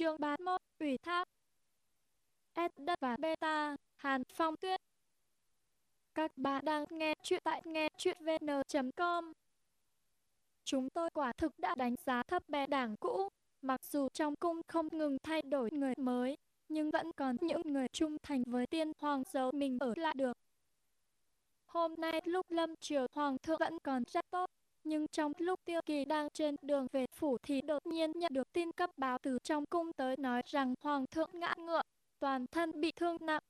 chương 31, ủy thác. S đất và beta, Hàn Phong Tuyết. Các bạn đang nghe chuyện tại nghe chuyện vn.com. Chúng tôi quả thực đã đánh giá thấp bè đảng cũ, mặc dù trong cung không ngừng thay đổi người mới, nhưng vẫn còn những người trung thành với tiên hoàng giấu mình ở lại được. Hôm nay lúc lâm triều hoàng thượng vẫn còn rất tốt, nhưng trong lúc Tiêu Kỳ đang trên đường về phủ thì đột nhiên nhận được tin cấp báo từ trong cung tới nói rằng Hoàng thượng ngã ngựa, toàn thân bị thương nặng.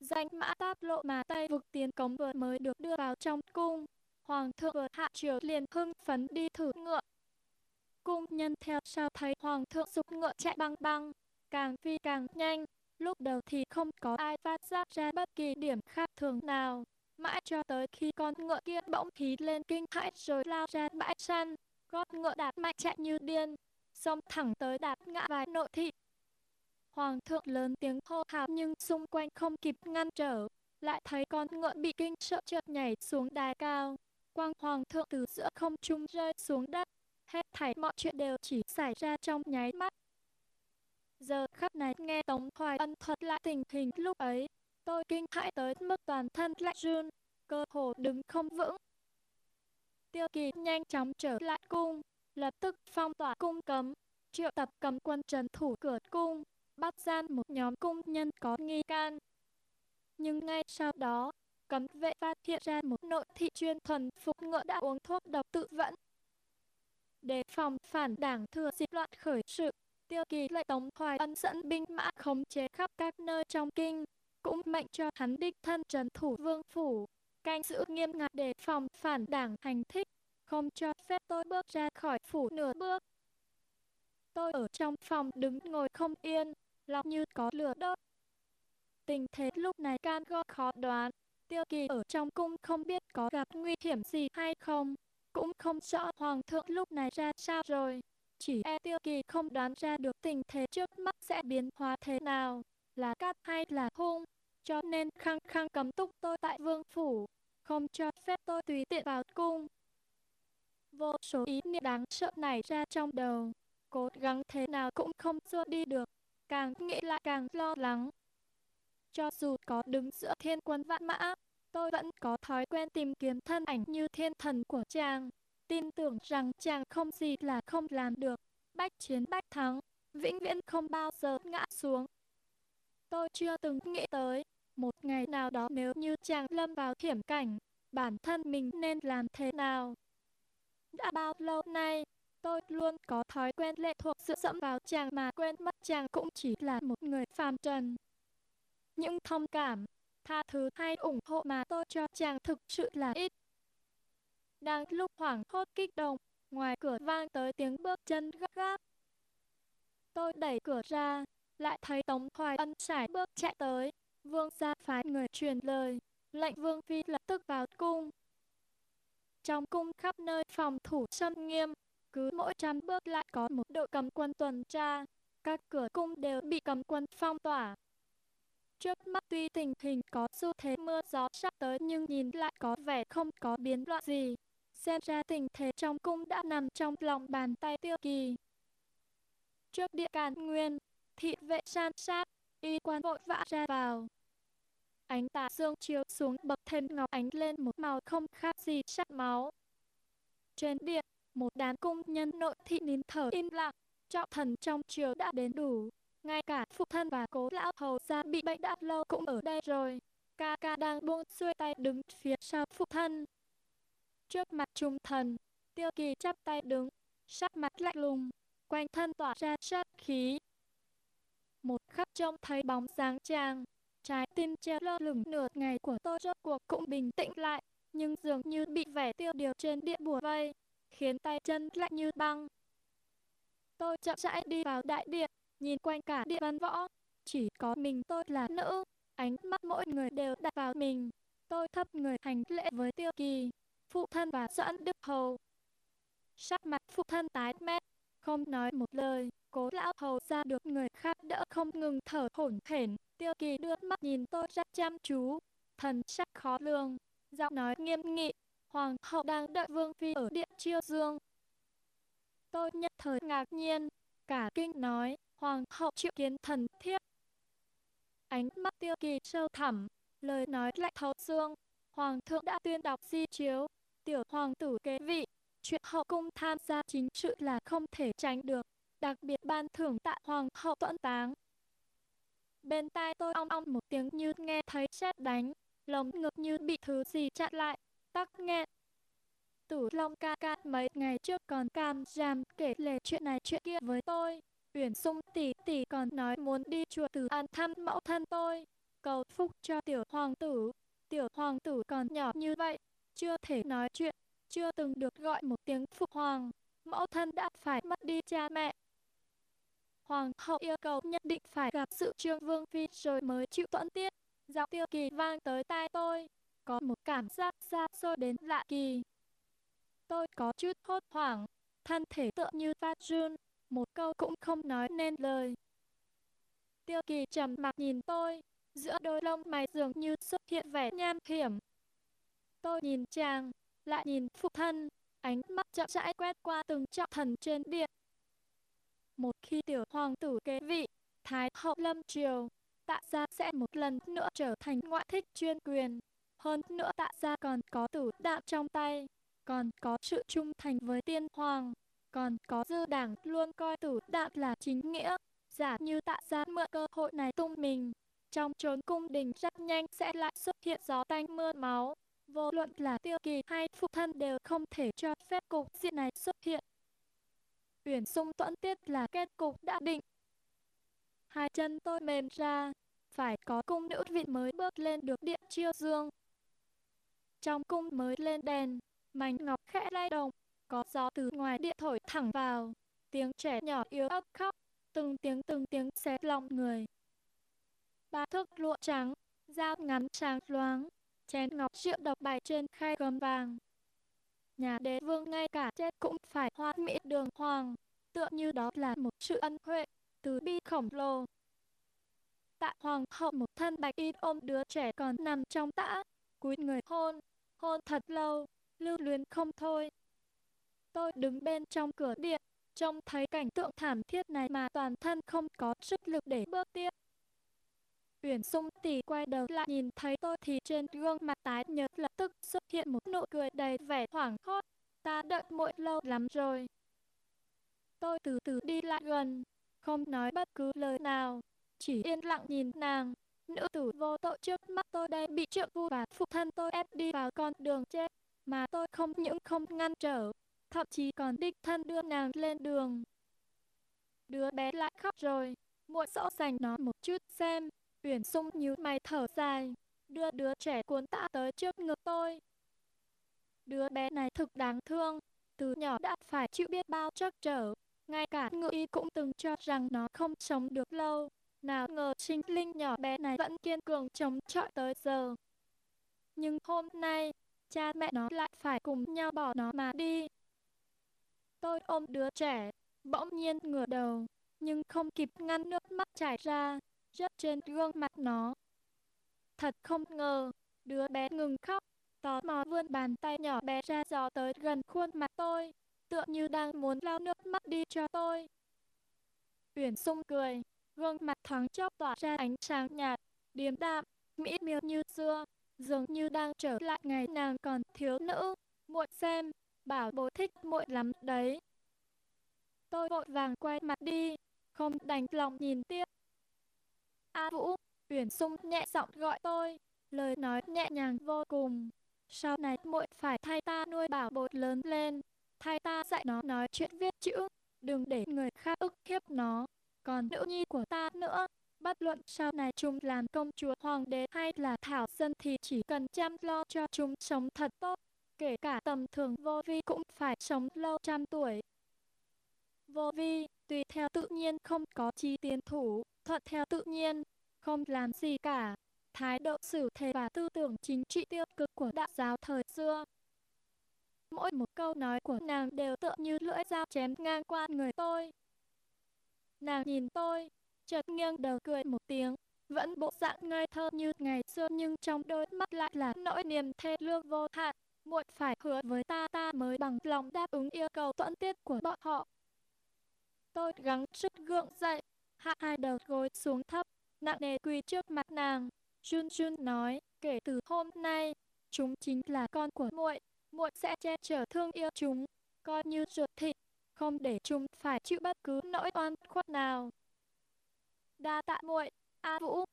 Danh mã táp lộ mà Tây vực tiến cống vừa mới được đưa vào trong cung. Hoàng thượng vừa hạ triều liền hưng phấn đi thử ngựa. Cung nhân theo sau thấy Hoàng thượng dục ngựa chạy băng băng, càng phi càng nhanh. Lúc đầu thì không có ai phát giác ra bất kỳ điểm khác thường nào, mãi cho tới khi con ngựa kia bỗng khí lên kinh hãi rồi lao ra bãi săn, gót ngựa đạp mạnh chạy như điên, xông thẳng tới đạp ngã vài nội thị. Hoàng thượng lớn tiếng hô hào nhưng xung quanh không kịp ngăn trở, lại thấy con ngựa bị kinh sợ chợt nhảy xuống đài cao. Quang hoàng thượng từ giữa không trung rơi xuống đất, hết thảy mọi chuyện đều chỉ xảy ra trong nháy mắt. Giờ khắc này nghe Tống Hoài Ân thuật lại tình hình lúc ấy, Tôi kinh hãi tới mức toàn thân lạnh run, cơ hồ đứng không vững. Tiêu kỳ nhanh chóng trở lại cung, lập tức phong tỏa cung cấm, triệu tập cấm quân trấn thủ cửa cung, bắt gian một nhóm cung nhân có nghi can. Nhưng ngay sau đó, cấm vệ phát hiện ra một nội thị chuyên thuần phục ngựa đã uống thuốc độc tự vẫn. Để phòng phản đảng thừa dịp loạn khởi sự, tiêu kỳ lại tống hoài ân dẫn binh mã khống chế khắp các nơi trong kinh, cũng mệnh cho hắn đích thân trấn thủ vương phủ, canh giữ nghiêm ngặt để phòng phản đảng hành thích, không cho phép tôi bước ra khỏi phủ nửa bước. Tôi ở trong phòng đứng ngồi không yên, lòng như có lửa đốt. Tình thế lúc này can go khó đoán, tiêu kỳ ở trong cung không biết có gặp nguy hiểm gì hay không, cũng không rõ hoàng thượng lúc này ra sao rồi. Chỉ e tiêu kỳ không đoán ra được tình thế trước mắt sẽ biến hóa thế nào, là cát hay là hung cho nên khăng khăng cấm túc tôi tại vương phủ, không cho phép tôi tùy tiện vào cung. Vô số ý niệm đáng sợ này ra trong đầu, cố gắng thế nào cũng không xua đi được, càng nghĩ lại càng lo lắng. Cho dù có đứng giữa thiên quân vạn mã, tôi vẫn có thói quen tìm kiếm thân ảnh như thiên thần của chàng, tin tưởng rằng chàng không gì là không làm được, bách chiến bách thắng, vĩnh viễn không bao giờ ngã xuống. Tôi chưa từng nghĩ tới, một ngày nào đó nếu như chàng lâm vào hiểm cảnh, bản thân mình nên làm thế nào? Đã bao lâu nay, tôi luôn có thói quen lệ thuộc sự dẫm vào chàng mà quên mất chàng cũng chỉ là một người phàm trần. Những thông cảm, tha thứ hay ủng hộ mà tôi cho chàng thực sự là ít. Đang lúc hoảng hốt kích động, ngoài cửa vang tới tiếng bước chân gấp gáp. Tôi đẩy cửa ra, lại thấy Tống Hoài Ân sải bước chạy tới, Vương gia phái người truyền lời, lệnh Vương Phi lập tức vào cung. Trong cung khắp nơi phòng thủ sâm nghiêm, cứ mỗi trăm bước lại có một đội cầm quân tuần tra, các cửa cung đều bị cầm quân phong tỏa. Trước mắt tuy tình hình có xu thế mưa gió sắp tới nhưng nhìn lại có vẻ không có biến loạn gì. Xem ra tình thế trong cung đã nằm trong lòng bàn tay tiêu kỳ. Trước địa càn nguyên, thị vệ san sát, y quan vội vã ra vào. Ánh tà dương chiếu xuống bậc thềm ngọc ánh lên một màu không khác gì sắc máu. Trên điện, một đám cung nhân nội thị nín thở im lặng, trọng thần trong triều đã đến đủ. Ngay cả phụ thân và cố lão hầu gia bị bệnh đã lâu cũng ở đây rồi. Ca ca đang buông xuôi tay đứng phía sau phụ thân. Trước mặt trung thần, tiêu kỳ chắp tay đứng, sắc mặt lạnh lùng, quanh thân tỏa ra sát khí. Một khắc trông thấy bóng dáng chàng, Trái tim treo lơ lửng nửa ngày của tôi rốt cuộc cũng bình tĩnh lại, nhưng dường như bị vẻ tiêu điều trên địa bùa vây, khiến tay chân lạnh như băng. Tôi chậm rãi đi vào đại điện, nhìn quanh cả địa văn võ, chỉ có mình tôi là nữ, ánh mắt mỗi người đều đặt vào mình. Tôi thấp người hành lễ với tiêu kỳ, phụ thân và dẫn đức hầu. Sắc mặt phụ thân tái mét, không nói một lời, cố lão hầu ra được người khác đỡ không ngừng thở hổn hển. Tiêu kỳ đưa mắt nhìn tôi rất chăm chú, thần sắc khó lường, giọng nói nghiêm nghị, hoàng hậu đang đợi vương phi ở điện chiêu dương. Tôi nhất thời ngạc nhiên, cả kinh nói, hoàng hậu chịu kiến thần thiếp. Ánh mắt tiêu kỳ sâu thẳm, lời nói lạnh thấu xương, hoàng thượng đã tuyên đọc di chiếu, tiểu hoàng tử kế vị, chuyện hậu cung tham gia chính sự là không thể tránh được, đặc biệt ban thưởng tại hoàng hậu tuẫn táng. Bên tai tôi ong ong một tiếng như nghe thấy sét đánh, lồng ngực như bị thứ gì chặn lại, tắc nghẹn. Tử Long ca ca mấy ngày trước còn cam giam kể lể chuyện này chuyện kia với tôi. Uyển Sung tỷ tỷ còn nói muốn đi chùa từ An thăm mẫu thân tôi, cầu phúc cho tiểu hoàng tử. Tiểu hoàng tử còn nhỏ như vậy, chưa thể nói chuyện, chưa từng được gọi một tiếng phụ hoàng. Mẫu thân đã phải mất đi cha mẹ. Hoàng hậu yêu cầu nhất định phải gặp sự trương vương phi rồi mới chịu tuẫn tiết. Giọng tiêu kỳ vang tới tai tôi, có một cảm giác xa xôi đến lạ kỳ. Tôi có chút hốt hoảng, thân thể tựa như phát run, một câu cũng không nói nên lời. Tiêu kỳ trầm mặc nhìn tôi, giữa đôi lông mày dường như xuất hiện vẻ nham hiểm. Tôi nhìn chàng, lại nhìn phụ thân, ánh mắt chậm rãi quét qua từng trọng thần trên điện. Một khi tiểu hoàng tử kế vị, Thái hậu lâm triều, tạ gia sẽ một lần nữa trở thành ngoại thích chuyên quyền. Hơn nữa tạ gia còn có tử đạm trong tay, còn có sự trung thành với tiên hoàng, còn có dư đảng luôn coi tử đạm là chính nghĩa. Giả như tạ gia mượn cơ hội này tung mình, trong trốn cung đình rất nhanh sẽ lại xuất hiện gió tanh mưa máu. Vô luận là tiêu kỳ hay phụ thân đều không thể cho phép cục diện này xuất hiện. Uyển sung tuẫn tiết là kết cục đã định. Hai chân tôi mềm ra, phải có cung nữ vị mới bước lên được điện chiêu dương. Trong cung mới lên đèn, mảnh ngọc khẽ lay động, có gió từ ngoài điện thổi thẳng vào, tiếng trẻ nhỏ yếu ớt khóc, từng tiếng từng tiếng xé lòng người. Ba thước lụa trắng, dao ngắn sáng loáng, chén ngọc rượu độc bày trên khay gấm vàng. Nhà đế vương ngay cả chết cũng phải hoa mỹ đường hoàng, tựa như đó là một sự ân huệ, từ bi khổng lồ. Tạ hoàng hậu một thân bạch y ôm đứa trẻ còn nằm trong tã, cúi người hôn, hôn thật lâu, lưu luyến không thôi. Tôi đứng bên trong cửa điện, trông thấy cảnh tượng thảm thiết này mà toàn thân không có sức lực để bước tiếp. Uyển Dung tỷ quay đầu lại nhìn thấy tôi thì trên gương mặt tái nhợt lập tức xuất hiện một nụ cười đầy vẻ hoảng hốt. Ta đợi muội lâu lắm rồi. Tôi từ từ đi lại gần, không nói bất cứ lời nào, chỉ yên lặng nhìn nàng. Nữ tử vô tội trước mắt tôi đây bị trượng phu và phụ thân tôi ép đi vào con đường chết, mà tôi không những không ngăn trở, thậm chí còn đích thân đưa nàng lên đường. Đứa bé lại khóc rồi, muội dỗ dành nó một chút xem. Uyển Sung nhíu mày thở dài, đưa đứa trẻ cuốn tạ tới trước ngực tôi. Đứa bé này thực đáng thương, từ nhỏ đã phải chịu biết bao trắc trở, ngay cả ngự y cũng từng cho rằng nó không sống được lâu. Nào ngờ sinh linh nhỏ bé này vẫn kiên cường chống chọi tới giờ. Nhưng hôm nay, cha mẹ nó lại phải cùng nhau bỏ nó mà đi. Tôi ôm đứa trẻ, bỗng nhiên ngửa đầu, nhưng không kịp ngăn nước mắt chảy ra, rớt trên gương mặt nó. Thật không ngờ, đứa bé ngừng khóc, tò mò vươn bàn tay nhỏ bé ra dò tới gần khuôn mặt tôi, tựa như đang muốn lau nước mắt đi cho tôi. Uyển sung cười, gương mặt thoáng chốc tỏa ra ánh sáng nhạt, điềm đạm, mỹ miều như xưa, dường như đang trở lại ngày nàng còn thiếu nữ. Muội xem, bảo bố thích muội lắm đấy. Tôi vội vàng quay mặt đi, không đành lòng nhìn tiếp. A Vũ, Uyển Sung nhẹ giọng gọi tôi, lời nói nhẹ nhàng vô cùng. Sau này muội phải thay ta nuôi bảo bột lớn lên, thay ta dạy nó nói chuyện viết chữ, đừng để người khác ức hiếp nó. Còn nữ nhi của ta nữa, bất luận sau này chúng làm công chúa hoàng đế hay là thảo dân thì chỉ cần chăm lo cho chúng sống thật tốt, kể cả tầm thường vô vi cũng phải sống lâu trăm tuổi. Vô vi, tùy theo tự nhiên không có chi tiến thủ, thuận theo tự nhiên, không làm gì cả. Thái độ xử thế và tư tưởng chính trị tiêu cực của đạo giáo thời xưa. Mỗi một câu nói của nàng đều tựa như lưỡi dao chém ngang qua người tôi. Nàng nhìn tôi, chợt nghiêng đầu cười một tiếng, vẫn bộ dạng ngây thơ như ngày xưa nhưng trong đôi mắt lại là nỗi niềm thê lương vô hạn. Muội phải hứa với ta ta mới bằng lòng đáp ứng yêu cầu tuẫn tiết của bọn họ. Tôi gắng sức gượng dậy, hạ hai đầu gối xuống thấp, nặng nề quỳ trước mặt nàng. Jun Jun nói, kể từ hôm nay, chúng chính là con của muội, muội sẽ che chở thương yêu chúng, coi như ruột thịt, không để chúng phải chịu bất cứ nỗi oan khuất nào. Đa tạ muội, A Vũ.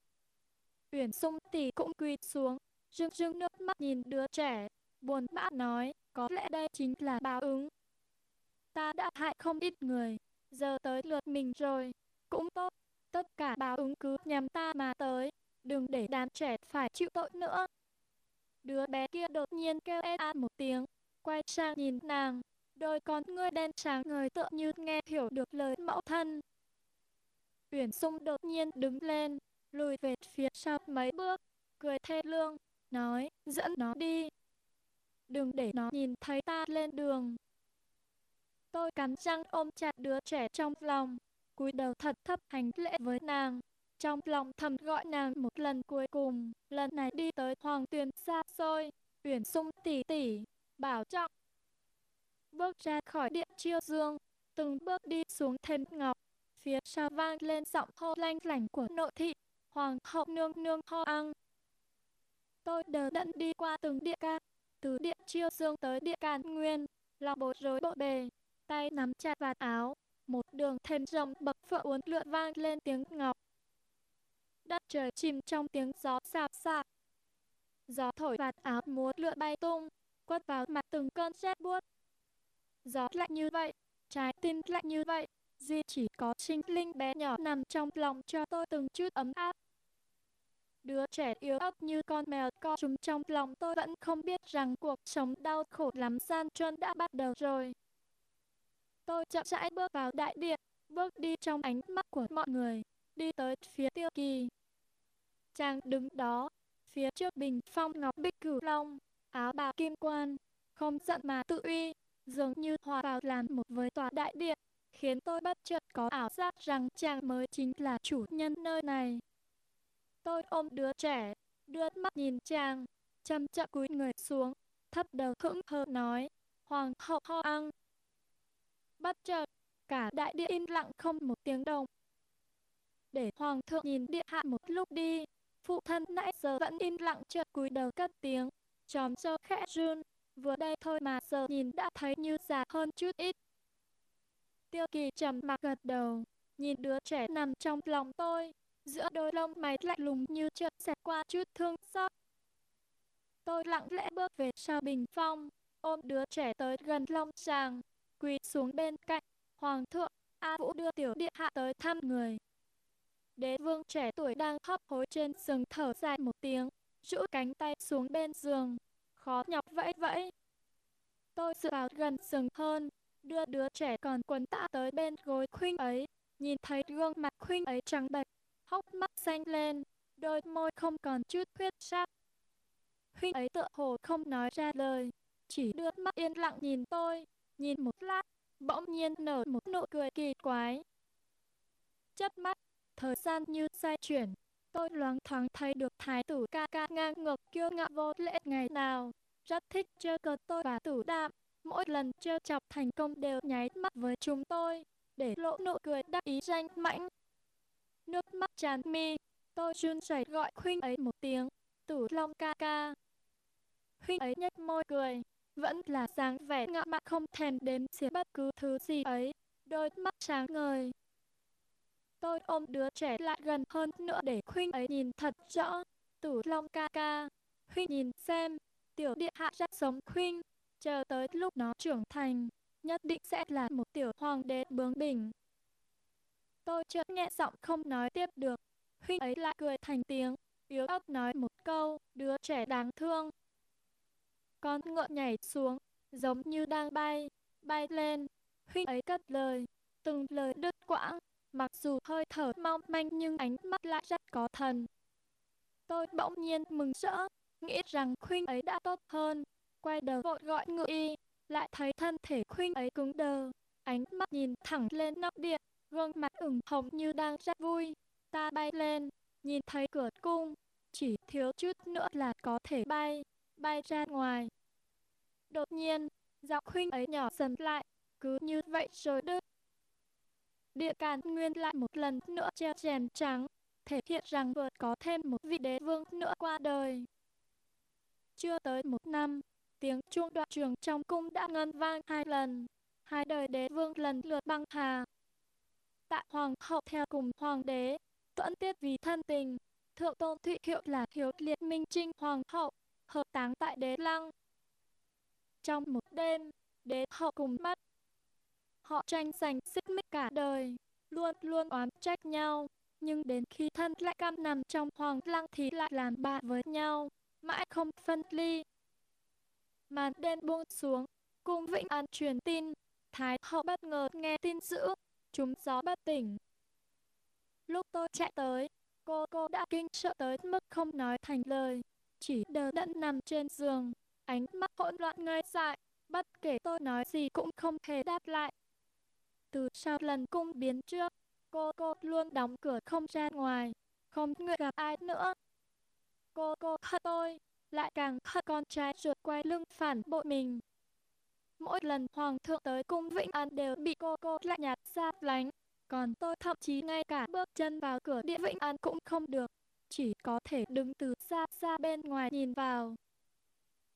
Uyển Sung tỷ cũng quỳ xuống, rưng rưng nước mắt nhìn đứa trẻ, buồn bã nói, có lẽ đây chính là báo ứng. Ta đã hại không ít người, giờ tới lượt mình rồi, cũng tốt, tất cả báo ứng cứ nhằm ta mà tới, đừng để đám trẻ phải chịu tội nữa. Đứa bé kia đột nhiên kêu e a một tiếng, quay sang nhìn nàng, đôi con ngươi đen sáng ngời tựa như nghe hiểu được lời mẫu thân. Uyển Sung đột nhiên đứng lên, lùi về phía sau mấy bước, cười thê lương, nói, dẫn nó đi. Đừng để nó nhìn thấy ta lên đường. Tôi cắn răng ôm chặt đứa trẻ trong lòng, cúi đầu thật thấp hành lễ với nàng. Trong lòng thầm gọi nàng một lần cuối cùng, lần này đi tới hoàng tuyền xa xôi, uyển sung tỷ tỷ, bảo trọng. Bước ra khỏi điện chiêu dương, từng bước đi xuống thềm ngọc, phía sau vang lên giọng hô lanh lảnh của nội thị, hoàng hậu nương nương ho ăn. Tôi đờ đẫn đi qua từng địa ca, từ điện chiêu dương tới địa càn nguyên, lòng bối rối bộ bề, tay nắm chặt vạt áo, một đường thềm rồng bậc phượng uốn lượn vang lên tiếng ngọc. Đất trời chìm trong tiếng gió xào xạc. Gió thổi vạt áo múa lượn bay tung, quất vào mặt từng cơn rét buốt. Gió lạnh như vậy, trái tim lạnh như vậy, duy chỉ có sinh linh bé nhỏ nằm trong lòng cho tôi từng chút ấm áp. Đứa trẻ yếu ớt như con mèo co chúng trong lòng tôi vẫn không biết rằng cuộc sống đau khổ lắm gian truân đã bắt đầu rồi. Tôi chậm rãi bước vào đại điện, bước đi trong ánh mắt của mọi người, đi tới phía tiêu kỳ. Chàng đứng đó, phía trước bình phong ngọc bích cửu long, áo bào kim quan, không giận mà tự uy, dường như hòa vào làm một với tòa đại điện, khiến tôi bất chợt có ảo giác rằng chàng mới chính là chủ nhân nơi này. Tôi ôm đứa trẻ, đưa mắt nhìn chàng, chậm chậm cúi người xuống, thấp đầu hững hờ nói, Hoàng hậu ho ăn. Bất chợt, cả đại địa im lặng không một tiếng động. Để hoàng thượng nhìn điện hạ một lúc đi, phụ thân nãy giờ vẫn im lặng chợt cúi đầu cất tiếng, chòm sơ khẽ run, vừa đây thôi mà giờ nhìn đã thấy như già hơn chút ít. Tiêu kỳ trầm mặc gật đầu, nhìn đứa trẻ nằm trong lòng tôi, giữa đôi lông mày lạnh lùng như chợt xẹt qua chút thương xót. Tôi lặng lẽ bước về sau bình phong, ôm đứa trẻ tới gần lòng sàng, quỳ xuống bên cạnh. Hoàng thượng, A Vũ đưa tiểu điện hạ tới thăm người. Đế vương trẻ tuổi đang hấp hối trên giường thở dài một tiếng, rũ cánh tay xuống bên giường, khó nhọc vẫy vẫy. Tôi dựa vào gần giường hơn, đưa đứa trẻ còn quần tã tới bên gối khuynh ấy, nhìn thấy gương mặt khuynh ấy trắng bệch, hốc mắt xanh lên, đôi môi không còn chút huyết sắc. Huynh ấy tựa hồ không nói ra lời, chỉ đưa mắt yên lặng nhìn tôi, nhìn một lát, bỗng nhiên nở một nụ cười kỳ quái. Chất mắt, thời gian như xoay chuyển, tôi loáng thoáng thấy được thái tử ca ca ngang ngược kiêu ngạo vô lễ ngày nào, rất thích chơi cờ tôi và tử đạm, mỗi lần chơi chọc thành công đều nháy mắt với chúng tôi, để lộ nụ cười đắc ý danh mãnh. Nước mắt tràn mi, tôi run rẩy gọi khuyên ấy một tiếng, tử long ca ca. Huynh ấy nhếch môi cười, vẫn là dáng vẻ ngạo mạn không thèm đếm xỉa bất cứ thứ gì ấy, đôi mắt sáng ngời. Tôi ôm đứa trẻ lại gần hơn nữa để huynh ấy nhìn thật rõ, tủ long ca ca. Huynh nhìn xem, tiểu điện hạ rất sống huynh, chờ tới lúc nó trưởng thành, nhất định sẽ là một tiểu hoàng đế bướng bỉnh. Tôi chợt nghe giọng không nói tiếp được, huynh ấy lại cười thành tiếng, yếu ớt nói một câu, đứa trẻ đáng thương. Con ngựa nhảy xuống, giống như đang bay, bay lên, huynh ấy cất lời, từng lời đứt quãng, mặc dù hơi thở mong manh nhưng ánh mắt lại rất có thần. Tôi bỗng nhiên mừng rỡ, nghĩ rằng huynh ấy đã tốt hơn, quay đầu vội gọi ngựa y, lại thấy thân thể huynh ấy cứng đờ, ánh mắt nhìn thẳng lên nóc điện, gương mặt ửng hồng như đang rất vui. Ta bay lên, nhìn thấy cửa cung, chỉ thiếu chút nữa là có thể bay, bay ra ngoài. Đột nhiên, giọng huynh ấy nhỏ dần lại, cứ như vậy rồi đứt. Địa Càn Nguyên lại một lần nữa treo chèn trắng, thể hiện rằng vừa có thêm một vị đế vương nữa qua đời. Chưa tới một năm, tiếng chuông đoạn trường trong cung đã ngân vang hai lần, hai đời đế vương lần lượt băng hà. Tạ hoàng hậu theo cùng hoàng đế, tuẫn tiết vì thân tình, thượng tôn thụy hiệu là hiếu liệt minh trinh hoàng hậu, hợp táng tại đế lăng. Trong một đêm, đế hậu cùng mắt Họ tranh giành xích mích cả đời, luôn luôn oán trách nhau, nhưng đến khi thân lại cam nằm trong hoàng lăng thì lại làm bạn với nhau, mãi không phân ly. Màn đêm buông xuống, cung Vĩnh An truyền tin, Thái hậu bất ngờ nghe tin dữ, chúng gió bất tỉnh. Lúc tôi chạy tới, cô cô đã kinh sợ tới mức không nói thành lời, chỉ đờ đẫn nằm trên giường, ánh mắt hỗn loạn ngây dại, bất kể tôi nói gì cũng không hề đáp lại. Từ sau lần cung biến trước, cô cô luôn đóng cửa không ra ngoài, không người gặp ai nữa. Cô cô hận tôi, lại càng hận con trai ruột quay lưng phản bội mình. Mỗi lần hoàng thượng tới cung Vĩnh An đều bị cô cô lại nhạt xa lánh, còn tôi thậm chí ngay cả bước chân vào cửa điện Vĩnh An cũng không được, chỉ có thể đứng từ xa xa bên ngoài nhìn vào.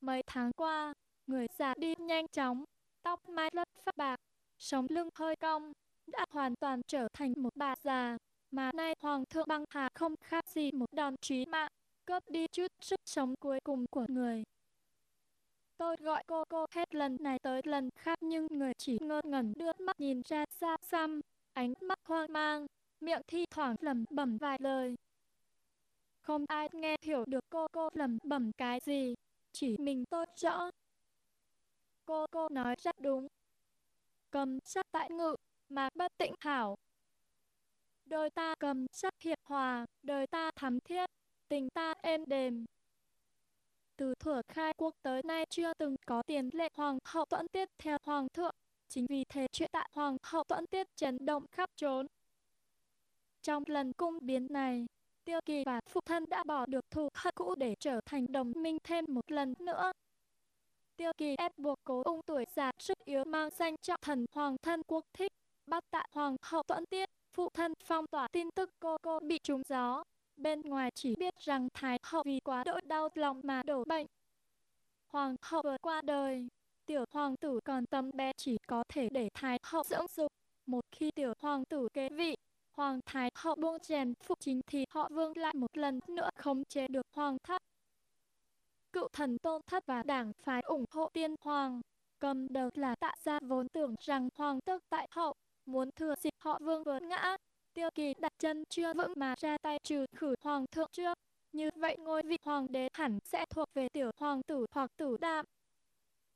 Mấy tháng qua, người già đi nhanh chóng, tóc mai lất phát bạc, sống lưng hơi cong, đã hoàn toàn trở thành một bà già, mà nay hoàng thượng băng hà không khác gì một đòn trí mạng, cướp đi chút sức sống cuối cùng của người. Tôi gọi cô cô hết lần này tới lần khác nhưng người chỉ ngơ ngẩn đưa mắt nhìn ra xa xăm, ánh mắt hoang mang, miệng thi thoảng lẩm bẩm vài lời. Không ai nghe hiểu được cô cô lẩm bẩm cái gì, chỉ mình tôi rõ. Cô cô nói rất đúng. Cầm sắc tại ngự, mà bất tĩnh hảo. Đời ta cầm sắc hiệp hòa, đời ta thắm thiết, tình ta êm đềm. Từ thuở khai quốc tới nay chưa từng có tiền lệ hoàng hậu tuẫn tiết theo hoàng thượng, chính vì thế chuyện tại hoàng hậu tuẫn tiết chấn động khắp trốn. Trong lần cung biến này, Tiêu Kỳ và phụ thân đã bỏ được thù hận cũ để trở thành đồng minh thêm một lần nữa. Tiêu Kỳ ép buộc cố ung tuổi già sức yếu mang danh trọng thần hoàng thân quốc thích, bắt tạ hoàng hậu tuẫn tiết, phụ thân phong tỏa tin tức cô cô bị trúng gió. Bên ngoài chỉ biết rằng Thái hậu vì quá đỗi đau lòng mà đổ bệnh. Hoàng hậu vừa qua đời, tiểu hoàng tử còn tấm bé chỉ có thể để Thái hậu dưỡng dục. Một khi tiểu hoàng tử kế vị, hoàng thái hậu buông chèn phụ chính thì họ vương lại một lần nữa khống chế được hoàng thất. Cựu thần tôn thất và đảng phái ủng hộ tiên hoàng. Cầm đầu là tạ gia vốn tưởng rằng hoàng tước tại hậu, muốn thừa dịp họ vương vừa ngã. Tiêu kỳ đặt chân chưa vững mà ra tay trừ khử hoàng thượng trước. Như vậy ngôi vị hoàng đế hẳn sẽ thuộc về tiểu hoàng tử hoặc tử đạm.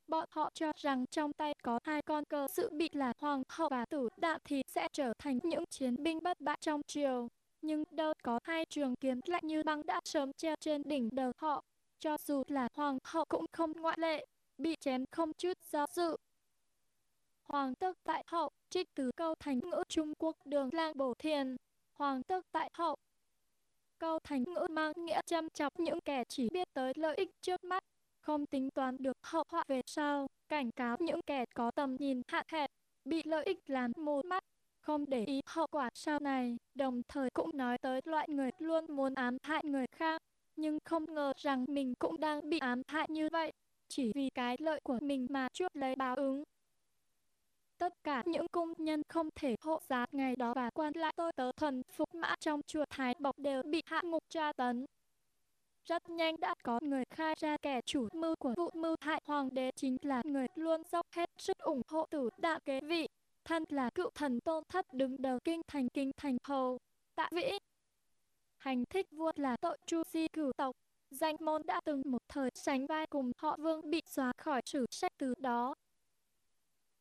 Bọn họ cho rằng trong tay có hai con cờ sự bị là hoàng hậu và tử đạn thì sẽ trở thành những chiến binh bất bại trong triều. Nhưng đâu có hai trường kiếm lạnh như băng đã sớm treo trên đỉnh đầu họ. Cho dù là hoàng hậu cũng không ngoại lệ, bị chém không chút do dự. Hoàng tước tại hậu, trích từ câu thành ngữ Trung Quốc đường lang bổ thiền. Hoàng tước tại hậu. Câu thành ngữ mang nghĩa chăm chọc những kẻ chỉ biết tới lợi ích trước mắt, không tính toán được hậu họa về sau, cảnh cáo những kẻ có tầm nhìn hạn hẹp, bị lợi ích làm mù mắt, không để ý hậu quả sau này, đồng thời cũng nói tới loại người luôn muốn ám hại người khác, nhưng không ngờ rằng mình cũng đang bị ám hại như vậy, chỉ vì cái lợi của mình mà chuốc lấy báo ứng. Tất cả những cung nhân không thể hộ giá ngày đó và quan lại tôi tớ thuần phục mã trong chùa Thái Bộc đều bị hạ ngục tra tấn. Rất nhanh đã có người khai ra kẻ chủ mưu của vụ mưu hại hoàng đế chính là người luôn dốc hết sức ủng hộ tử đạ kế vị. Thân là cựu thần tôn thất đứng đầu kinh thành kinh thành hầu. Tạ vĩ Hành thích vua là tội chu di cửu tộc. Danh môn đã từng một thời sánh vai cùng họ vương bị xóa khỏi sử sách từ đó.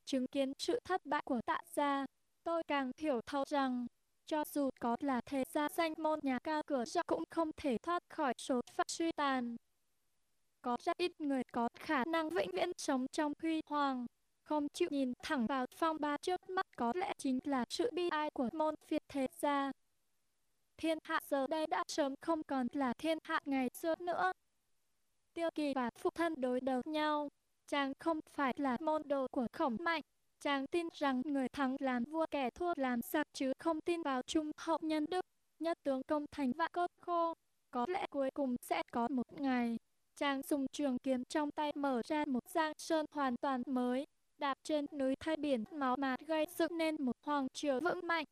Chứng kiến sự thất bại của tạ gia, tôi càng hiểu thấu rằng cho dù có là thế gia danh môn nhà cao cửa rộng cũng không thể thoát khỏi số phận suy tàn. Có rất ít người có khả năng vĩnh viễn sống trong huy hoàng, không chịu nhìn thẳng vào phong ba trước mắt có lẽ chính là sự bi ai của môn phiệt thế gia. Thiên hạ giờ đây đã sớm không còn là thiên hạ ngày xưa nữa. Tiêu kỳ và phụ thân đối đầu nhau, chàng không phải là môn đồ của khổng mạnh, Chàng tin rằng người thắng làm vua kẻ thua làm giặc chứ không tin vào trung hậu nhân đức, nhất tướng công thành vạn cốt khô. Có lẽ cuối cùng sẽ có một ngày, chàng dùng trường kiếm trong tay mở ra một giang sơn hoàn toàn mới, đạp trên núi thay biển máu mà gây dựng nên một hoàng triều vững mạnh.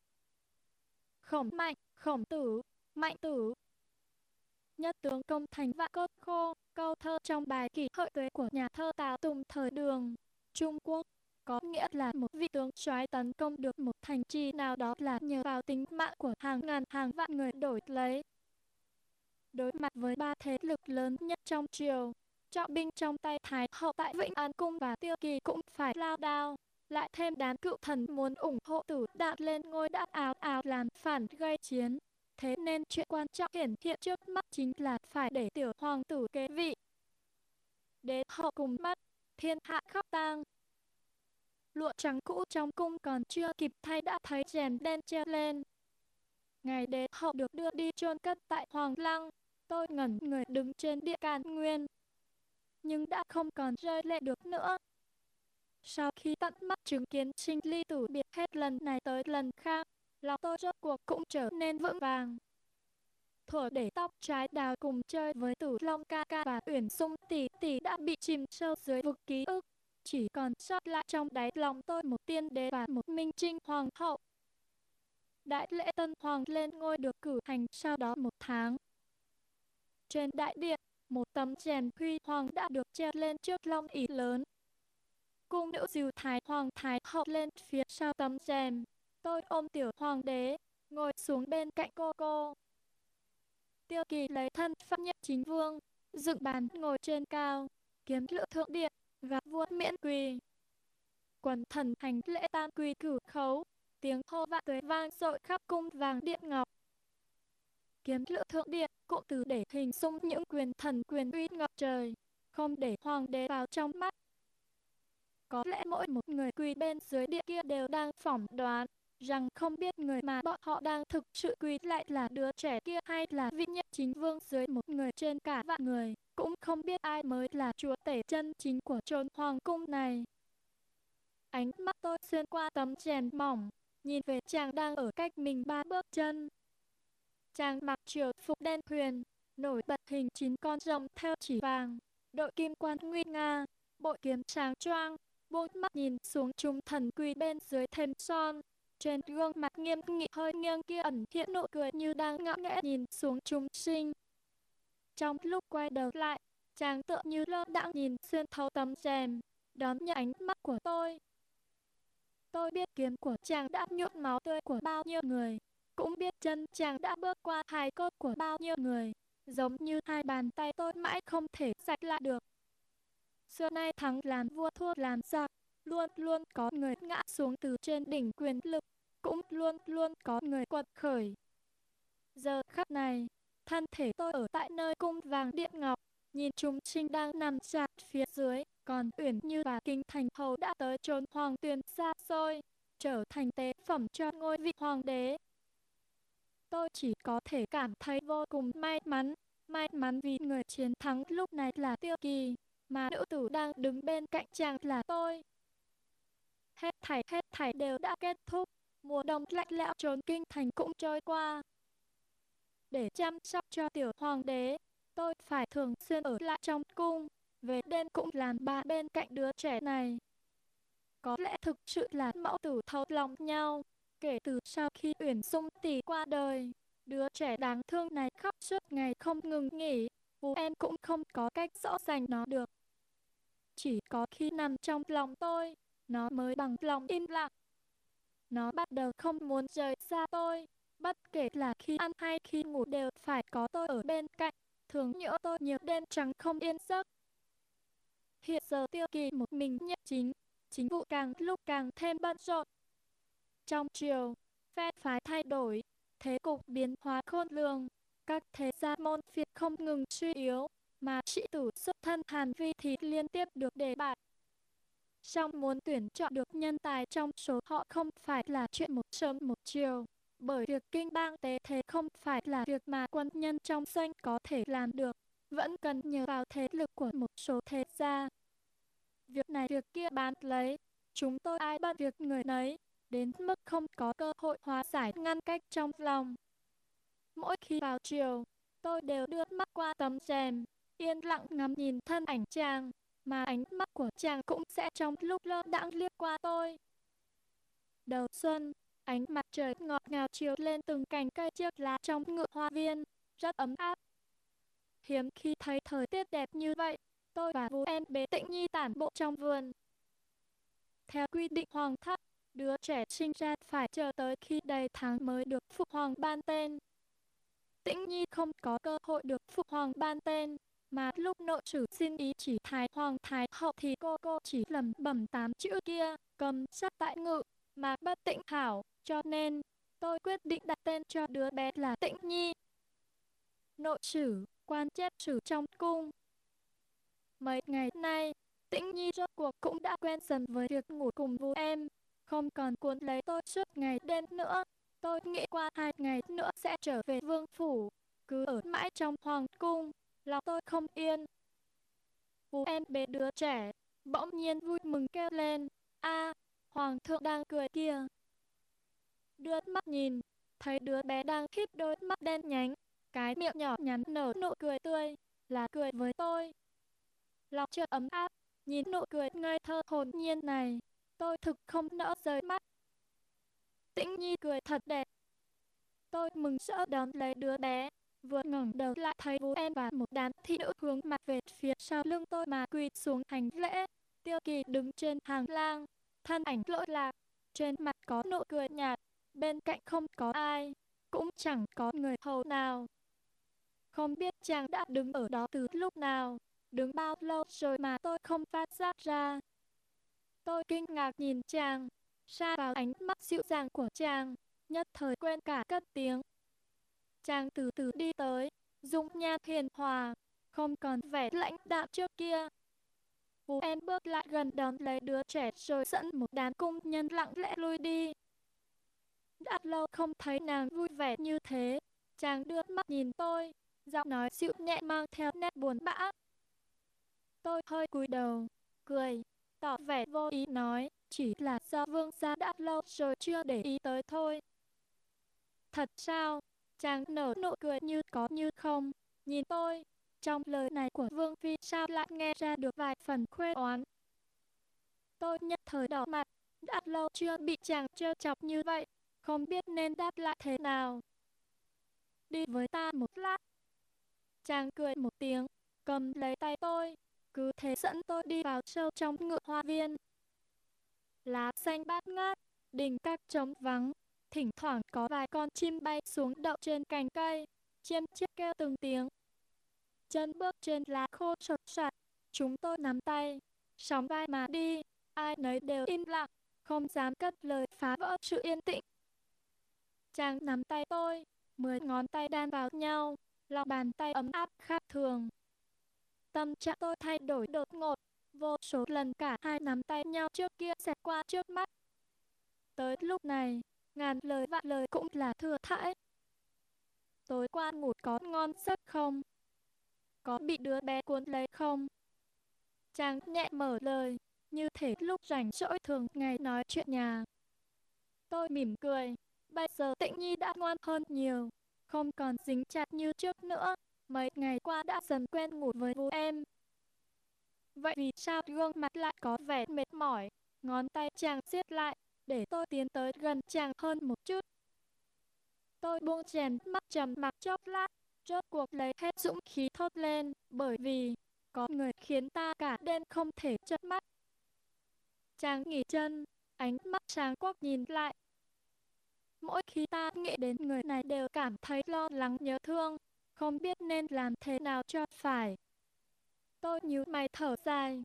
Khổng mạnh, khổng tử, mạnh tử. Nhất tướng công thành vạn cốt khô, câu thơ trong bài kỷ hợi tuế của nhà thơ Tào Tùng thời đường, Trung Quốc có nghĩa là một vị tướng soái tấn công được một thành trì nào đó là nhờ vào tính mạng của hàng ngàn hàng vạn người đổi lấy. Đối mặt với ba thế lực lớn nhất trong triều, trọng binh trong tay Thái hậu tại Vĩnh An Cung và Tiêu Kỳ cũng phải lao đao. Lại thêm đám cựu thần muốn ủng hộ tử đạn lên ngôi đã áo áo làm phản gây chiến. Thế nên chuyện quan trọng hiển hiện trước mắt chính là phải để tiểu hoàng tử kế vị. Đế hậu cùng mắt, thiên hạ khóc tang, lụa trắng cũ trong cung còn chưa kịp thay đã thấy rèm đen treo lên. Ngày đế hậu được đưa đi chôn cất tại Hoàng Lăng, tôi ngẩn người đứng trên địa càn nguyên. Nhưng đã không còn rơi lệ được nữa. Sau khi tận mắt chứng kiến sinh ly tử biệt hết lần này tới lần khác, lòng tôi rốt cuộc cũng trở nên vững vàng. Thổi để tóc trái đào cùng chơi với tử long ca ca và uyển sung tỷ tỷ đã bị chìm sâu dưới vực ký ức chỉ còn sót lại trong đáy lòng tôi một tiên đế và một minh trinh hoàng hậu. Đại lễ tân hoàng lên ngôi được cử hành sau đó một tháng. Trên đại điện, một tấm rèm huy hoàng đã được treo lên trước long ý lớn. Cung nữ diều thái hoàng thái hậu lên phía sau tấm rèm. Tôi ôm tiểu hoàng đế, ngồi xuống bên cạnh cô cô. Tiêu kỳ lấy thân pháp nhất chính vương, dựng bàn ngồi trên cao, kiếm lựa thượng điện, và vua miễn quỳ. Quần thần hành lễ tam quỳ cử khấu, tiếng hô vạn tuế vang dội khắp cung vàng điện ngọc. Kiếm lựa thượng điện, cụm từ để hình dung những quyền thần quyền uy ngập trời, không để hoàng đế vào trong mắt. Có lẽ mỗi một người quỳ bên dưới điện kia đều đang phỏng đoán rằng không biết người mà bọn họ đang thực sự quỳ lại là đứa trẻ kia hay là vị nhất chính vương dưới một người trên cả vạn người cũng không biết ai mới là chúa tể chân chính của trốn hoàng cung này. Ánh mắt tôi xuyên qua tấm chèn mỏng, nhìn về chàng đang ở cách mình ba bước chân. Chàng mặc triều phục đen huyền, nổi bật hình chín con rồng theo chỉ vàng, đội kim quan nguy nga, bội kiếm sáng choang, buông mắt nhìn xuống trung thần quỳ bên dưới thêm son. Trên gương mặt nghiêm nghị hơi nghiêng kia ẩn hiện nụ cười như đang ngạo nghễ nhìn xuống chúng sinh. Trong lúc quay đầu lại, chàng tựa như lơ đãng nhìn xuyên thấu tấm rèm, đón nhận ánh mắt của tôi. Tôi biết kiếm của chàng đã nhuộm máu tươi của bao nhiêu người, cũng biết chân chàng đã bước qua hài cốt của bao nhiêu người, giống như hai bàn tay tôi mãi không thể sạch lại được. Xưa nay thắng làm vua thua làm giặc, luôn luôn có người ngã xuống từ trên đỉnh quyền lực, cũng luôn luôn có người quật khởi. Giờ khắc này, Thân thể tôi ở tại nơi cung vàng điện ngọc, nhìn chúng sinh đang nằm chặt phía dưới, còn Uyển Như và Kinh Thành Hầu đã tới trốn hoàng tuyền xa xôi, trở thành tế phẩm cho ngôi vị hoàng đế. Tôi chỉ có thể cảm thấy vô cùng may mắn, may mắn vì người chiến thắng lúc này là Tiêu Kỳ, mà nữ tử đang đứng bên cạnh chàng là tôi. Hết thảy hết thảy đều đã kết thúc, mùa đông lạnh lẽo trốn kinh thành cũng trôi qua, để chăm sóc cho tiểu hoàng đế. Tôi phải thường xuyên ở lại trong cung, về đêm cũng làm bạn bên cạnh đứa trẻ này. Có lẽ thực sự là mẫu tử thấu lòng nhau. Kể từ sau khi Uyển Dung tỷ qua đời, đứa trẻ đáng thương này khóc suốt ngày không ngừng nghỉ, bố em cũng không có cách rõ ràng nó được. Chỉ có khi nằm trong lòng tôi, nó mới bằng lòng im lặng. Nó bắt đầu không muốn rời xa tôi, Bất kể là khi ăn hay khi ngủ đều phải có tôi ở bên cạnh, thường nhỡ tôi nhiều đêm trắng không yên giấc. Hiện giờ tiêu kỳ một mình nhất chính, chính vụ càng lúc càng thêm bận rộn. Trong triều, phe phái thay đổi, thế cục biến hóa khôn lường, các thế gia môn phiệt không ngừng suy yếu, mà sĩ tử xuất thân Hàn Vi thì liên tiếp được đề bạt. Song muốn tuyển chọn được nhân tài trong số họ không phải là chuyện một sớm một chiều bởi việc kinh bang tế thế không phải là việc mà quân nhân trong doanh có thể làm được, vẫn cần nhờ vào thế lực của một số thế gia. Việc này việc kia bán lấy, chúng tôi ai bận việc người nấy, đến mức không có cơ hội hóa giải ngăn cách trong lòng. Mỗi khi vào chiều, tôi đều đưa mắt qua tấm rèm, yên lặng ngắm nhìn thân ảnh chàng, mà ánh mắt của chàng cũng sẽ trong lúc lơ đãng liếc qua tôi. Đầu xuân, ánh mặt trời ngọt ngào chiếu lên từng cành cây chiếc lá trong ngựa hoa viên, rất ấm áp. Hiếm khi thấy thời tiết đẹp như vậy, tôi và Vũ em bế tĩnh nhi tản bộ trong vườn. Theo quy định hoàng thất, đứa trẻ sinh ra phải chờ tới khi đầy tháng mới được phụ hoàng ban tên. Tĩnh Nhi không có cơ hội được phụ hoàng ban tên, mà lúc nội sử xin ý chỉ thái hoàng thái hậu thì cô cô chỉ lầm bẩm tám chữ kia, cầm sắc tại ngự, mà bất tịnh hảo, cho nên tôi quyết định đặt tên cho đứa bé là Tĩnh Nhi. Nội sử, quan chép sử trong cung. Mấy ngày nay, Tĩnh Nhi rốt cuộc cũng đã quen dần với việc ngủ cùng vú em, không còn cuốn lấy tôi suốt ngày đêm nữa. Tôi nghĩ qua hai ngày nữa sẽ trở về vương phủ, cứ ở mãi trong hoàng cung, lòng tôi không yên. Vu em bế đứa trẻ, bỗng nhiên vui mừng kêu lên, a hoàng thượng đang cười kìa. Đưa mắt nhìn, thấy đứa bé đang khít đôi mắt đen nhánh, cái miệng nhỏ nhắn nở nụ cười tươi, là cười với tôi. Lòng chợt ấm áp, nhìn nụ cười ngây thơ hồn nhiên này, tôi thực không nỡ rời mắt. Tĩnh Nhi cười thật đẹp. Tôi mừng rỡ đón lấy đứa bé, vừa ngẩng đầu lại thấy bố em và một đám thị nữ hướng mặt về phía sau lưng tôi mà quỳ xuống hành lễ. Tiêu kỳ đứng trên hàng lang, thân ảnh lỗi lạc, trên mặt có nụ cười nhạt, bên cạnh không có ai, cũng chẳng có người hầu nào. Không biết chàng đã đứng ở đó từ lúc nào, đứng bao lâu rồi mà tôi không phát giác ra. Tôi kinh ngạc nhìn chàng, xa vào ánh mắt dịu dàng của chàng, nhất thời quên cả cất tiếng. Chàng từ từ đi tới, dung nhan hiền hòa, không còn vẻ lãnh đạm trước kia. Vũ em bước lại gần đón lấy đứa trẻ rồi dẫn một đám cung nhân lặng lẽ lui đi. Đã lâu không thấy nàng vui vẻ như thế, chàng đưa mắt nhìn tôi, giọng nói dịu nhẹ mang theo nét buồn bã. Tôi hơi cúi đầu, cười, tỏ vẻ vô ý nói, chỉ là do vương gia đã lâu rồi chưa để ý tới thôi. Thật sao? Chàng nở nụ cười như có như không, nhìn tôi, trong lời này của Vương Phi sao lại nghe ra được vài phần khuê oán. Tôi nhất thời đỏ mặt, đã lâu chưa bị chàng trêu chọc như vậy, không biết nên đáp lại thế nào. Đi với ta một lát. Chàng cười một tiếng, cầm lấy tay tôi, cứ thế dẫn tôi đi vào sâu trong ngựa hoa viên. Lá xanh bát ngát, đình các trống vắng, thỉnh thoảng có vài con chim bay xuống đậu trên cành cây, chim chiếc kêu từng tiếng. Chân bước trên lá khô sột soạt, chúng tôi nắm tay, sóng vai mà đi, ai nấy đều im lặng, không dám cất lời phá vỡ sự yên tĩnh. Chàng nắm tay tôi, mười ngón tay đan vào nhau, lòng bàn tay ấm áp khác thường. Tâm trạng tôi thay đổi đột ngột, vô số lần cả hai nắm tay nhau trước kia xẹt qua trước mắt. Tới lúc này, ngàn lời vạn lời cũng là thừa thãi. Tối qua ngủ có ngon giấc không? Có bị đứa bé cuốn lấy không? Chàng nhẹ mở lời, như thể lúc rảnh rỗi thường ngày nói chuyện nhà. Tôi mỉm cười, bây giờ tĩnh nhi đã ngoan hơn nhiều, không còn dính chặt như trước nữa. Mấy ngày qua đã dần quen ngủ với bố em. Vậy vì sao gương mặt lại có vẻ mệt mỏi? Ngón tay chàng siết lại, để tôi tiến tới gần chàng hơn một chút. Tôi buông chèn mắt trầm mặc chốc lát, rốt cuộc lấy hết dũng khí thốt lên, bởi vì có người khiến ta cả đêm không thể chớp mắt. Chàng nghỉ chân, ánh mắt sáng quắc nhìn lại. Mỗi khi ta nghĩ đến người này đều cảm thấy lo lắng nhớ thương, không biết nên làm thế nào cho phải. Tôi nhíu mày thở dài.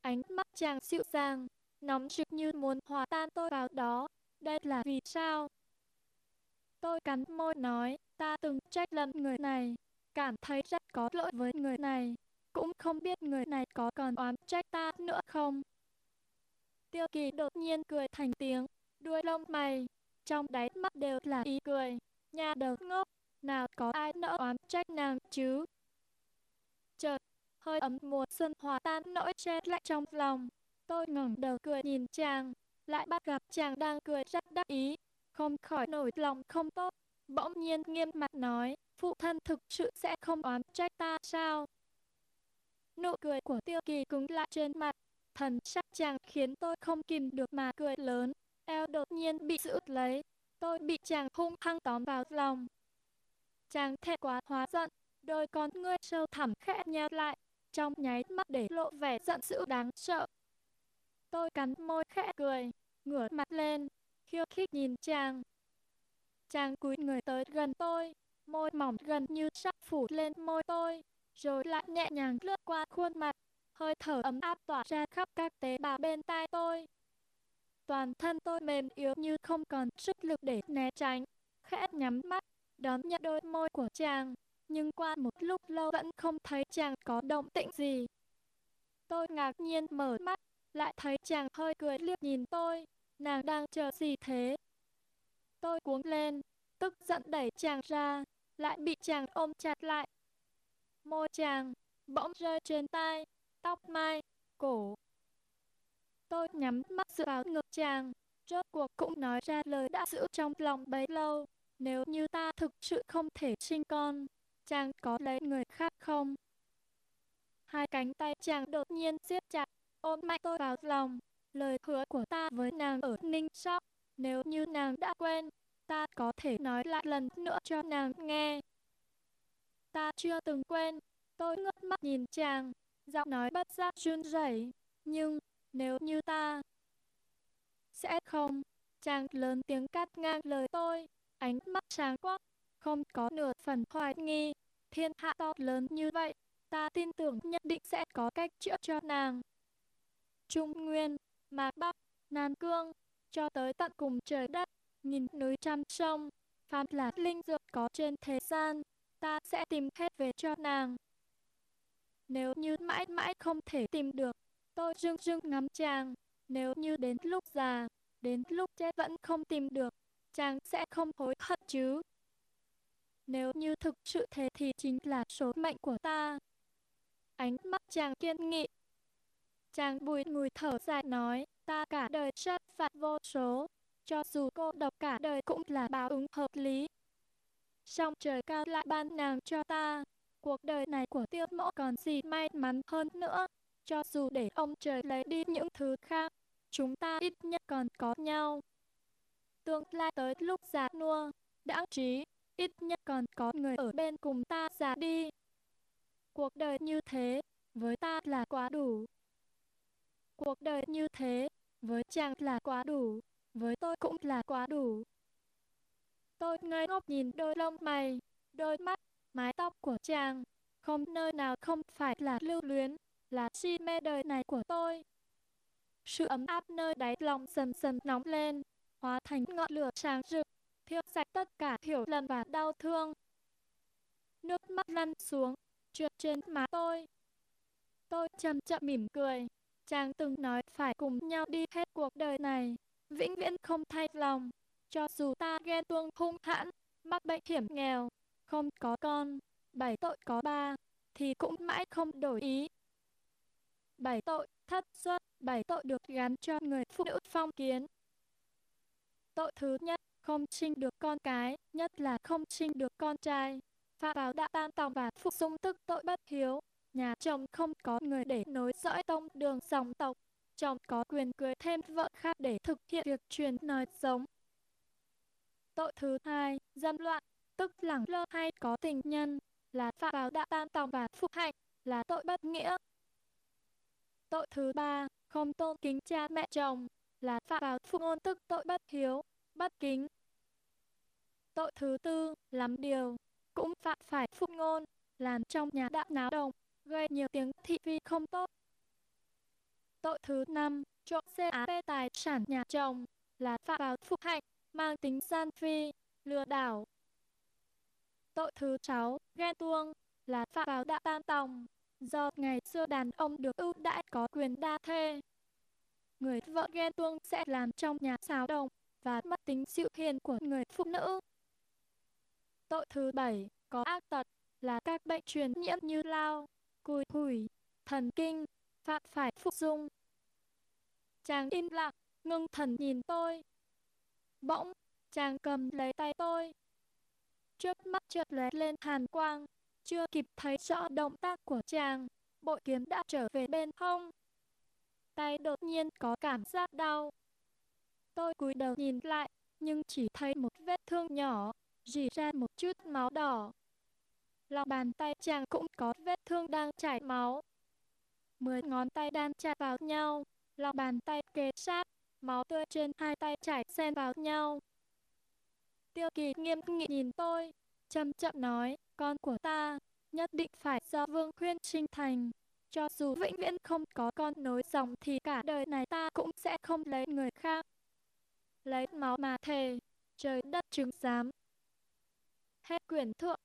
Ánh mắt chàng dịu dàng, nóng trực như muốn hòa tan tôi vào đó. Đây là vì sao? Tôi cắn môi nói, ta từng trách lầm người này, cảm thấy rất có lỗi với người này, cũng không biết người này có còn oán trách ta nữa không. Tiêu kỳ đột nhiên cười thành tiếng, đuôi lông mày, trong đáy mắt đều là ý cười, nhà đầu ngốc, nào có ai nỡ oán trách nàng chứ. Chợt, hơi ấm mùa xuân hòa tan nỗi che lạnh trong lòng, Tôi ngẩng đầu cười nhìn chàng, lại bắt gặp chàng đang cười rất đắc ý, không khỏi nổi lòng không tốt. Bỗng nhiên nghiêm mặt nói, phụ thân thực sự sẽ không oán trách ta sao? Nụ cười của tiêu kỳ cứng lại trên mặt, thần sắc chàng khiến tôi không kìm được mà cười lớn, eo đột nhiên bị giữ lấy, tôi bị chàng hung hăng tóm vào lòng. Chàng thẹn quá hóa giận, đôi con ngươi sâu thẳm khẽ nheo lại, trong nháy mắt để lộ vẻ giận dữ đáng sợ. Tôi cắn môi khẽ cười, ngửa mặt lên, khiêu khích nhìn chàng. Chàng cúi người tới gần tôi, môi mỏng gần như sắp phủ lên môi tôi, rồi lại nhẹ nhàng lướt qua khuôn mặt, hơi thở ấm áp tỏa ra khắp các tế bào bên tai tôi. Toàn thân tôi mềm yếu như không còn sức lực để né tránh, khẽ nhắm mắt, đón nhận đôi môi của chàng, nhưng qua một lúc lâu vẫn không thấy chàng có động tĩnh gì. Tôi ngạc nhiên mở mắt, lại thấy chàng hơi cười liếc nhìn tôi, nàng đang chờ gì thế? Tôi cuống lên, tức giận đẩy chàng ra, lại bị chàng ôm chặt lại. Môi chàng bỗng rơi trên tai, tóc mai, cổ. Tôi nhắm mắt dựa vào ngực chàng, rốt cuộc cũng nói ra lời đã giữ trong lòng bấy lâu. Nếu như ta thực sự không thể sinh con, chàng có lấy người khác không? Hai cánh tay chàng đột nhiên siết chặt, ôm mạnh tôi vào lòng. Lời hứa của ta với nàng ở Ninh Sóc, nếu như nàng đã quên, ta có thể nói lại lần nữa cho nàng nghe. Ta chưa từng quên, tôi ngước mắt nhìn chàng, giọng nói bất giác run rẩy. Nhưng, nếu như ta... Sẽ không, chàng lớn tiếng cắt ngang lời tôi, ánh mắt sáng quắc, không có nửa phần hoài nghi. Thiên hạ to lớn như vậy, ta tin tưởng nhất định sẽ có cách chữa cho nàng. Trung Nguyên, Mạc Bắc, Nam Cương, cho tới tận cùng trời đất, nghìn núi trăm sông, phàm là linh dược có trên thế gian, ta sẽ tìm hết về cho nàng. Nếu như mãi mãi không thể tìm được, tôi rưng rưng ngắm chàng, nếu như đến lúc già, đến lúc chết vẫn không tìm được, chàng sẽ không hối hận chứ. Nếu như thực sự thế thì chính là số mệnh của ta. Ánh mắt chàng kiên nghị. Chàng bùi ngùi thở dài nói, ta cả đời sát phạt vô số, cho dù cô độc cả đời cũng là báo ứng hợp lý. Song trời cao lại ban nàng cho ta, cuộc đời này của tiêu mẫu còn gì may mắn hơn nữa. Cho dù để ông trời lấy đi những thứ khác, chúng ta ít nhất còn có nhau. Tương lai tới lúc già nua, đãng trí, ít nhất còn có người ở bên cùng ta già đi. Cuộc đời như thế, với ta là quá đủ. Cuộc đời như thế, với chàng là quá đủ, với tôi cũng là quá đủ. Tôi ngây ngốc nhìn đôi lông mày, đôi mắt, mái tóc của chàng, không nơi nào không phải là lưu luyến, là si mê đời này của tôi. Sự ấm áp nơi đáy lòng dần dần nóng lên, hóa thành ngọn lửa sáng rực, thiêu sạch tất cả hiểu lầm và đau thương. Nước mắt lăn xuống, trượt trên má tôi. Tôi chậm chậm mỉm cười, chàng từng nói phải cùng nhau đi hết cuộc đời này, vĩnh viễn không thay lòng. Cho dù ta ghen tuông hung hãn, mắc bệnh hiểm nghèo, không có con, bảy tội có ba, thì cũng mãi không đổi ý. Bảy tội, thất xuất, bảy tội được gắn cho người phụ nữ phong kiến. Tội thứ nhất, không sinh được con cái, nhất là không sinh được con trai. Phạm vào đã tan tòng và phục dung tức tội bất hiếu. Nhà chồng không có người để nối dõi tông đường dòng tộc. Chồng có quyền cưới thêm vợ khác để thực hiện việc truyền nòi giống. Tội thứ hai, dâm loạn, tức lẳng lơ hay có tình nhân, là phạm vào đạo tan tòng và phục hạnh, là tội bất nghĩa. Tội thứ ba, không tôn kính cha mẹ chồng, là phạm vào phụ ngôn tức tội bất hiếu, bất kính. Tội thứ tư, làm điều, cũng phạm phải phụ ngôn, làm trong nhà đã náo động, gây nhiều tiếng thị phi không tốt. Tội thứ năm, trộm CAP tài sản nhà chồng, là phạm vào phụ hạnh, mang tính gian phi, lừa đảo. Tội thứ sáu, ghen tuông, là phạm vào đã tan tòng, do ngày xưa đàn ông được ưu đãi có quyền đa thê. Người vợ ghen tuông sẽ làm trong nhà xáo động và mất tính dịu hiền của người phụ nữ. Tội thứ bảy, có ác tật, là các bệnh truyền nhiễm như lao, cùi hủi, thần kinh, phạm phải phục dung. Chàng im lặng, ngưng thần nhìn tôi. Bỗng, chàng cầm lấy tay tôi. Trước mắt chợt lóe lên hàn quang, chưa kịp thấy rõ động tác của chàng, bội kiếm đã trở về bên hông. Tay đột nhiên có cảm giác đau. Tôi cúi đầu nhìn lại, nhưng chỉ thấy một vết thương nhỏ, rỉ ra một chút máu đỏ. Lòng bàn tay chàng cũng có vết thương đang chảy máu. Mười ngón tay đan chặt vào nhau, lòng bàn tay kề sát, máu tươi trên hai tay chảy xen vào nhau. Tiêu kỳ nghiêm nghị nhìn tôi, chậm chậm nói, con của ta, nhất định phải do vương khuyên sinh thành. Cho dù vĩnh viễn không có con nối dòng thì cả đời này ta cũng sẽ không lấy người khác. Lấy máu mà thề, trời đất chứng giám. Hết quyển thượng.